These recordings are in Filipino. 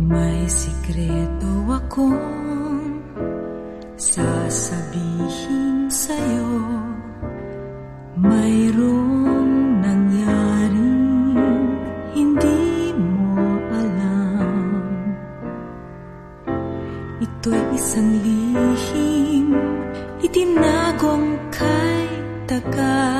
May sikreto akong sasabihin sa'yo. Mayroong nangyaring hindi mo alam. Ito'y isang lihim, itinagong kay tagal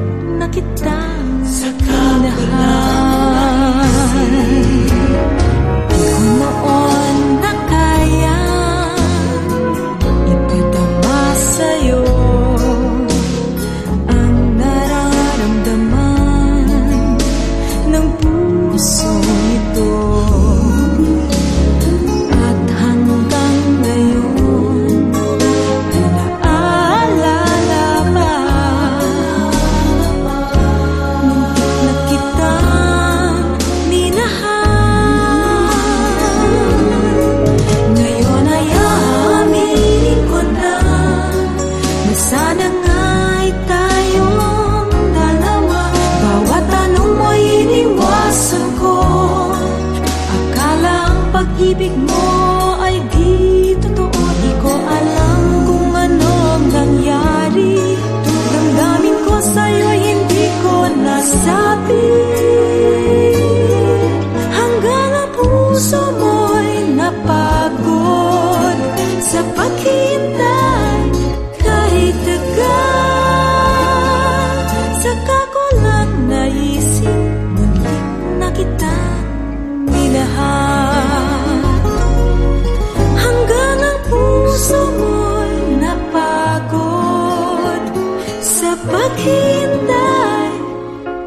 Paghintay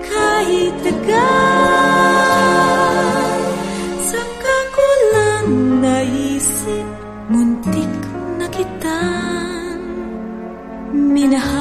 kahit tagal. Sa kakulang naisip muntik na kitang minahal